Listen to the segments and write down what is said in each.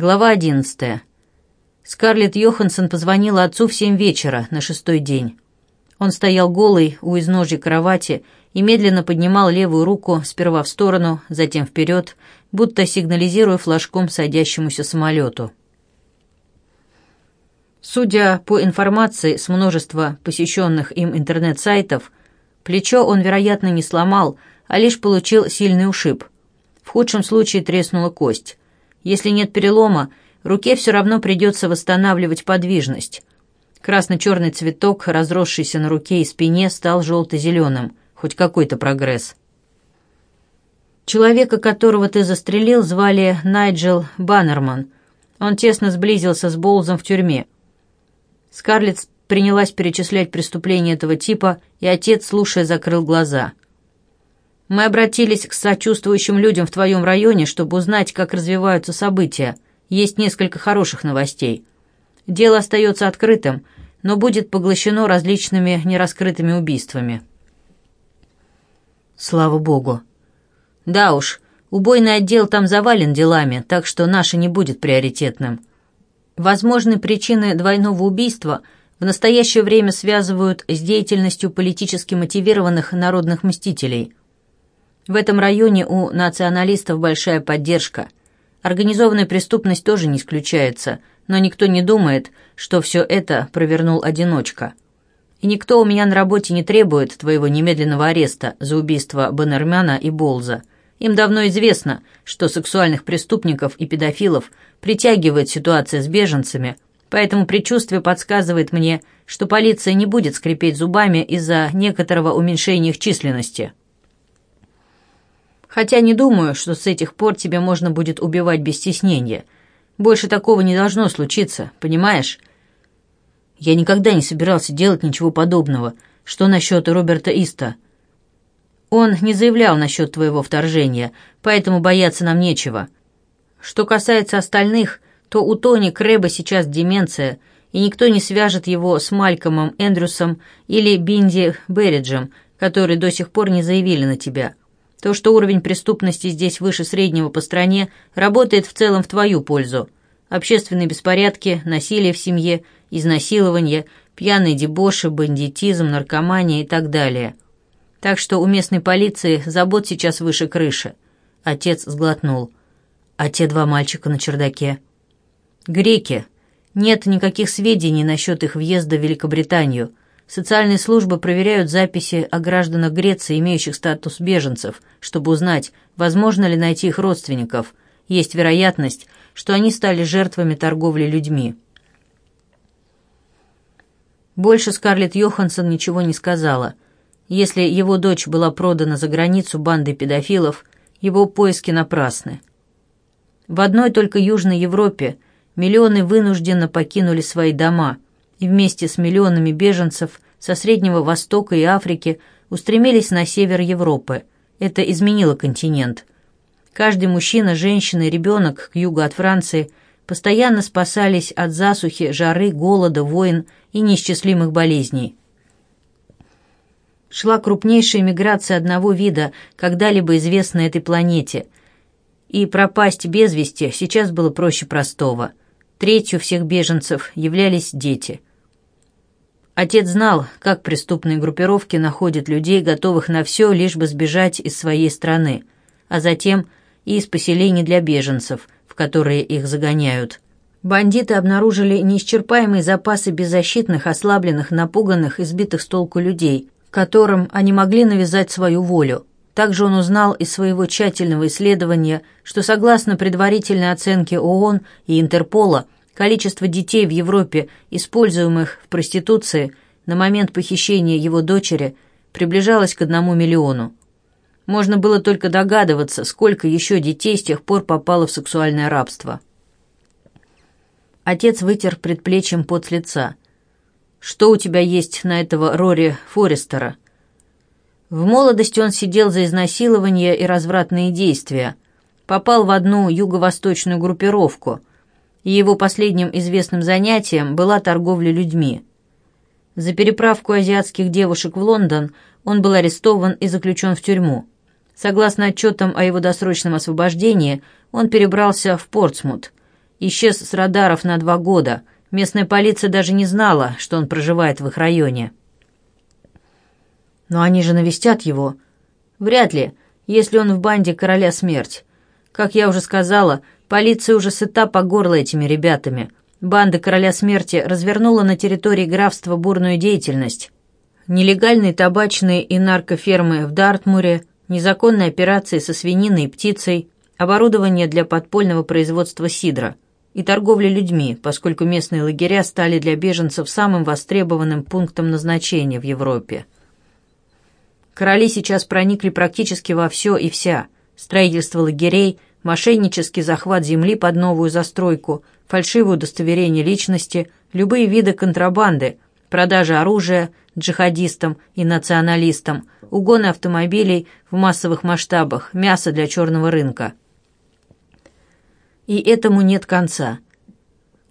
Глава 11. Скарлетт Йоханссон позвонила отцу в семь вечера на шестой день. Он стоял голый у изножья кровати и медленно поднимал левую руку сперва в сторону, затем вперед, будто сигнализируя флажком садящемуся самолету. Судя по информации с множества посещенных им интернет-сайтов, плечо он, вероятно, не сломал, а лишь получил сильный ушиб. В худшем случае треснула кость. Если нет перелома, руке все равно придется восстанавливать подвижность. Красно-черный цветок, разросшийся на руке и спине, стал желто-зеленым. Хоть какой-то прогресс. Человека, которого ты застрелил, звали Найджел Баннерман. Он тесно сблизился с Болзом в тюрьме. Скарлетт принялась перечислять преступления этого типа, и отец, слушая, закрыл глаза – мы обратились к сочувствующим людям в твоем районе, чтобы узнать, как развиваются события. Есть несколько хороших новостей. Дело остается открытым, но будет поглощено различными нераскрытыми убийствами. Слава богу. Да уж, убойный отдел там завален делами, так что наше не будет приоритетным. Возможны причины двойного убийства в настоящее время связывают с деятельностью политически мотивированных народных мстителей – в этом районе у националистов большая поддержка. Организованная преступность тоже не исключается, но никто не думает, что все это провернул одиночка. И никто у меня на работе не требует твоего немедленного ареста за убийство Баннермяна и Болза. Им давно известно, что сексуальных преступников и педофилов притягивает ситуация с беженцами, поэтому предчувствие подсказывает мне, что полиция не будет скрипеть зубами из-за некоторого уменьшения их численности. Хотя не думаю, что с этих пор тебе можно будет убивать без стеснения. Больше такого не должно случиться, понимаешь? Я никогда не собирался делать ничего подобного. Что насчет Роберта Иста? Он не заявлял насчет твоего вторжения, поэтому бояться нам нечего. Что касается остальных, то у Тони Крэба сейчас деменция, и никто не свяжет его с Малькомом Эндрюсом или Бинди Берриджем, которые до сих пор не заявили на тебя». То, что уровень преступности здесь выше среднего по стране, работает в целом в твою пользу. Общественные беспорядки, насилие в семье, изнасилование, пьяные дебоши, бандитизм, наркомания и так далее. Так что у местной полиции забот сейчас выше крыши. Отец сглотнул. А те два мальчика на чердаке? Греки. Нет никаких сведений насчет их въезда в Великобританию – Социальные службы проверяют записи о гражданах Греции, имеющих статус беженцев, чтобы узнать, возможно ли найти их родственников. Есть вероятность, что они стали жертвами торговли людьми. Больше Скарлетт Йоханссон ничего не сказала. Если его дочь была продана за границу бандой педофилов, его поиски напрасны. В одной только Южной Европе миллионы вынужденно покинули свои дома – и вместе с миллионами беженцев со Среднего Востока и Африки устремились на север Европы. Это изменило континент. Каждый мужчина, женщина и ребенок к югу от Франции постоянно спасались от засухи, жары, голода, войн и неисчислимых болезней. Шла крупнейшая миграция одного вида, когда-либо известной этой планете – и пропасть без вести сейчас было проще простого. Третью всех беженцев являлись дети. Отец знал, как преступные группировки находят людей, готовых на все, лишь бы сбежать из своей страны, а затем и из поселений для беженцев, в которые их загоняют. Бандиты обнаружили неисчерпаемые запасы беззащитных, ослабленных, напуганных, избитых с толку людей, которым они могли навязать свою волю. Также он узнал из своего тщательного исследования, что согласно предварительной оценке ООН и Интерпола – количество детей в Европе, используемых в проституции на момент похищения его дочери, приближалось к одному миллиону. Можно было только догадываться, сколько еще детей с тех пор попало в сексуальное рабство. Отец вытер предплечьем пот с лица. «Что у тебя есть на этого Рори Форестера?» В молодости он сидел за изнасилование и развратные действия. Попал в одну юго-восточную группировку – и его последним известным занятием была торговля людьми. За переправку азиатских девушек в Лондон он был арестован и заключен в тюрьму. Согласно отчетам о его досрочном освобождении, он перебрался в Портсмут. Исчез с радаров на два года. Местная полиция даже не знала, что он проживает в их районе. «Но они же навестят его». «Вряд ли, если он в банде короля смерть. Как я уже сказала, — Полиция уже сыта по горло этими ребятами. Банда короля смерти развернула на территории графства бурную деятельность. Нелегальные табачные и наркофермы в Дартмуре, незаконные операции со свининой и птицей, оборудование для подпольного производства сидра и торговля людьми, поскольку местные лагеря стали для беженцев самым востребованным пунктом назначения в Европе. Короли сейчас проникли практически во все и вся – строительство лагерей – мошеннический захват земли под новую застройку, фальшивое удостоверение личности, любые виды контрабанды, продажа оружия джихадистам и националистам, угоны автомобилей в массовых масштабах, мясо для черного рынка. И этому нет конца.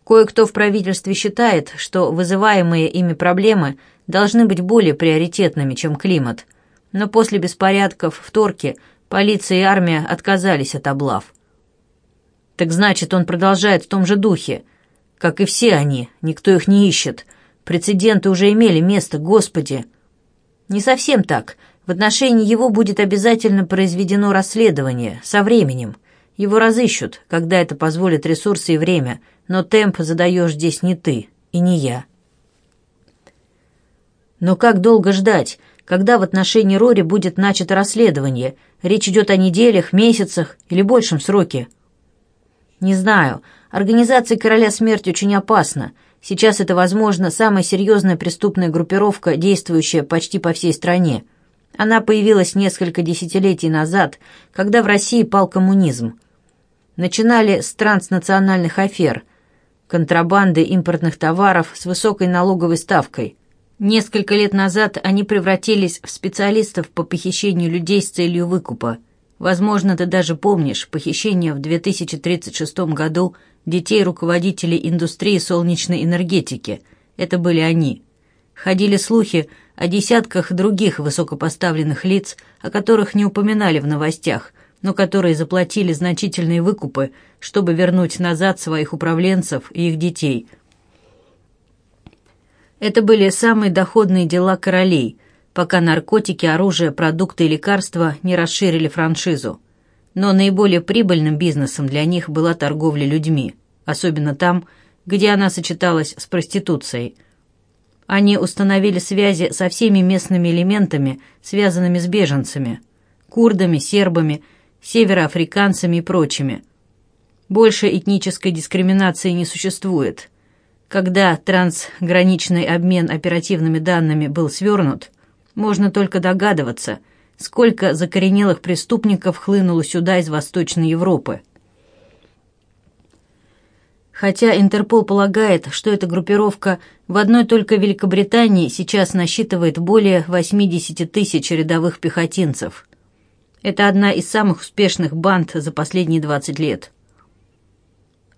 Кое-кто в правительстве считает, что вызываемые ими проблемы должны быть более приоритетными, чем климат. Но после беспорядков в Торке – Полиция и армия отказались от облав. Так значит, он продолжает в том же духе. Как и все они, никто их не ищет. Прецеденты уже имели место, Господи. Не совсем так. В отношении его будет обязательно произведено расследование, со временем. Его разыщут, когда это позволит ресурсы и время, но темп задаешь здесь не ты и не я. Но как долго ждать, когда в отношении Рори будет начато расследование – Речь идет о неделях, месяцах или большем сроке. Не знаю. Организация «Короля смерти» очень опасна. Сейчас это, возможно, самая серьезная преступная группировка, действующая почти по всей стране. Она появилась несколько десятилетий назад, когда в России пал коммунизм. Начинали с транснациональных афер, контрабанды импортных товаров с высокой налоговой ставкой, Несколько лет назад они превратились в специалистов по похищению людей с целью выкупа. Возможно, ты даже помнишь похищение в 2036 году детей руководителей индустрии солнечной энергетики. Это были они. Ходили слухи о десятках других высокопоставленных лиц, о которых не упоминали в новостях, но которые заплатили значительные выкупы, чтобы вернуть назад своих управленцев и их детей – это были самые доходные дела королей, пока наркотики, оружие, продукты и лекарства не расширили франшизу. Но наиболее прибыльным бизнесом для них была торговля людьми, особенно там, где она сочеталась с проституцией. Они установили связи со всеми местными элементами, связанными с беженцами – курдами, сербами, североафриканцами и прочими. Больше этнической дискриминации не существует – когда трансграничный обмен оперативными данными был свернут, можно только догадываться, сколько закоренелых преступников хлынуло сюда из Восточной Европы. Хотя Интерпол полагает, что эта группировка в одной только Великобритании сейчас насчитывает более 80 тысяч рядовых пехотинцев. Это одна из самых успешных банд за последние 20 лет.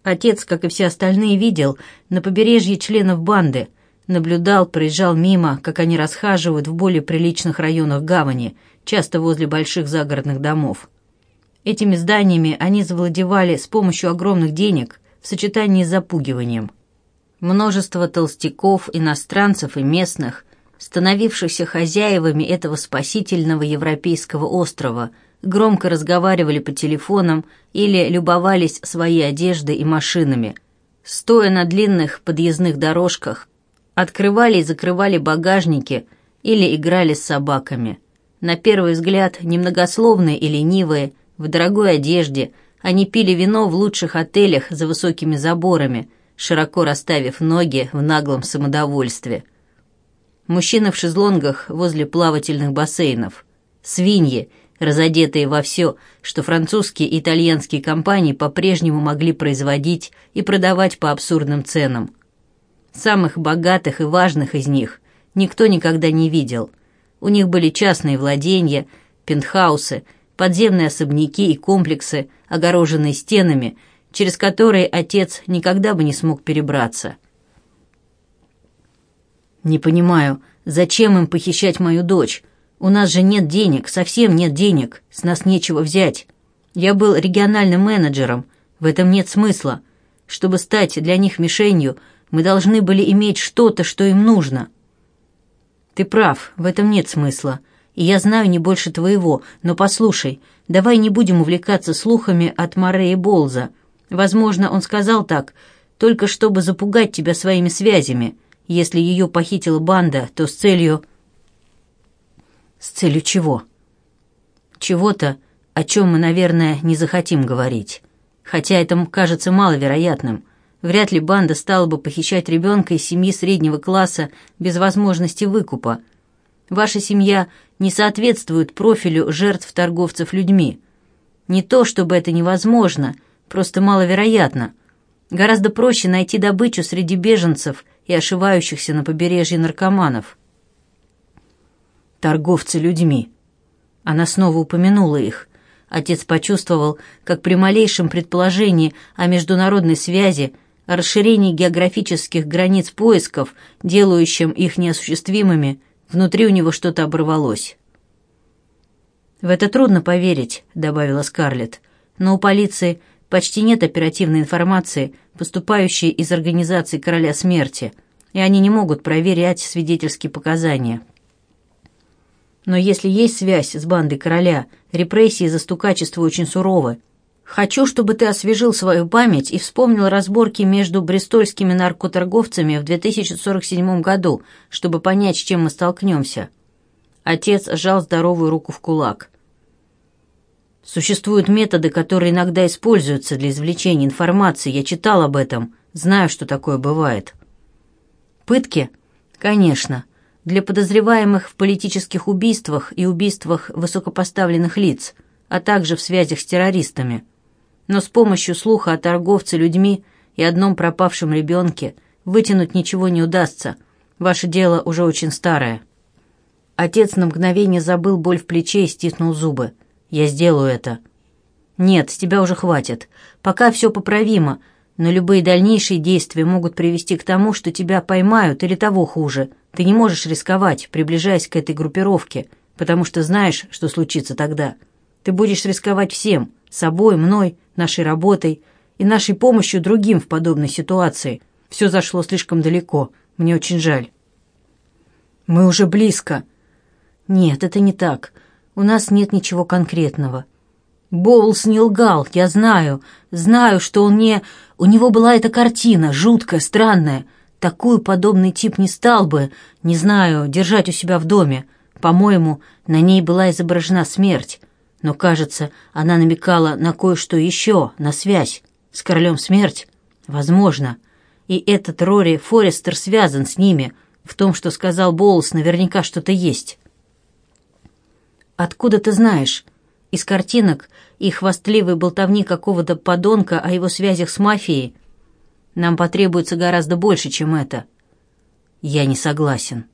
Отец, как и все остальные, видел на побережье членов банды, наблюдал, проезжал мимо, как они расхаживают в более приличных районах гавани, часто возле больших загородных домов. Этими зданиями они завладевали с помощью огромных денег в сочетании с запугиванием. Множество толстяков, иностранцев и местных, становившихся хозяевами этого спасительного европейского острова – громко разговаривали по телефонам или любовались своей одеждой и машинами. Стоя на длинных подъездных дорожках, открывали и закрывали багажники или играли с собаками. На первый взгляд, немногословные и ленивые, в дорогой одежде, они пили вино в лучших отелях за высокими заборами, широко расставив ноги в наглом самодовольстве. Мужчины в шезлонгах возле плавательных бассейнов. Свиньи, разодетые во все, что французские и итальянские компании по-прежнему могли производить и продавать по абсурдным ценам. Самых богатых и важных из них никто никогда не видел. У них были частные владения, пентхаусы, подземные особняки и комплексы, огороженные стенами, через которые отец никогда бы не смог перебраться. «Не понимаю, зачем им похищать мою дочь?» У нас же нет денег, совсем нет денег, с нас нечего взять. Я был региональным менеджером, в этом нет смысла. Чтобы стать для них мишенью, мы должны были иметь что-то, что им нужно. Ты прав, в этом нет смысла. И я знаю не больше твоего, но послушай, давай не будем увлекаться слухами от Моррея Болза. Возможно, он сказал так, только чтобы запугать тебя своими связями. Если ее похитила банда, то с целью с целью чего? Чего-то, о чем мы, наверное, не захотим говорить. Хотя это кажется маловероятным. Вряд ли банда стала бы похищать ребенка из семьи среднего класса без возможности выкупа. Ваша семья не соответствует профилю жертв торговцев людьми. Не то, чтобы это невозможно, просто маловероятно. Гораздо проще найти добычу среди беженцев и ошивающихся на побережье наркоманов торговцы людьми. Она снова упомянула их. Отец почувствовал, как при малейшем предположении о международной связи, о расширении географических границ поисков, делающим их неосуществимыми, внутри у него что-то оборвалось. «В это трудно поверить», — добавила Скарлетт, «но у полиции почти нет оперативной информации, поступающей из организации «Короля смерти», и они не могут проверять свидетельские показания. Но если есть связь с бандой короля, репрессии за стукачество очень суровы. Хочу, чтобы ты освежил свою память и вспомнил разборки между брестольскими наркоторговцами в 2047 году, чтобы понять, с чем мы столкнемся». Отец сжал здоровую руку в кулак. «Существуют методы, которые иногда используются для извлечения информации. Я читал об этом. Знаю, что такое бывает». «Пытки?» «Конечно для подозреваемых в политических убийствах и убийствах высокопоставленных лиц, а также в связях с террористами. Но с помощью слуха о торговце людьми и одном пропавшем ребенке вытянуть ничего не удастся. Ваше дело уже очень старое. Отец на мгновение забыл боль в плече и стиснул зубы. «Я сделаю это». «Нет, с тебя уже хватит. Пока все поправимо, но любые дальнейшие действия могут привести к тому, что тебя поймают или того хуже. Ты не можешь рисковать, приближаясь к этой группировке, потому что знаешь, что случится тогда. Ты будешь рисковать всем – собой, мной, нашей работой и нашей помощью другим в подобной ситуации. Все зашло слишком далеко. Мне очень жаль». «Мы уже близко». «Нет, это не так. У нас нет ничего конкретного». Боулс не лгал, я знаю. Знаю, что он не... У него была эта картина, жуткая, странная. Такую подобный тип не стал бы, не знаю, держать у себя в доме. По-моему, на ней была изображена смерть. Но, кажется, она намекала на кое-что еще, на связь. С королем смерть? Возможно. И этот Рори Форестер связан с ними. В том, что сказал Боулс, наверняка что-то есть. «Откуда ты знаешь?» Из картинок и хвастливой болтовни какого-то подонка о его связях с мафией нам потребуется гораздо больше, чем это». «Я не согласен»,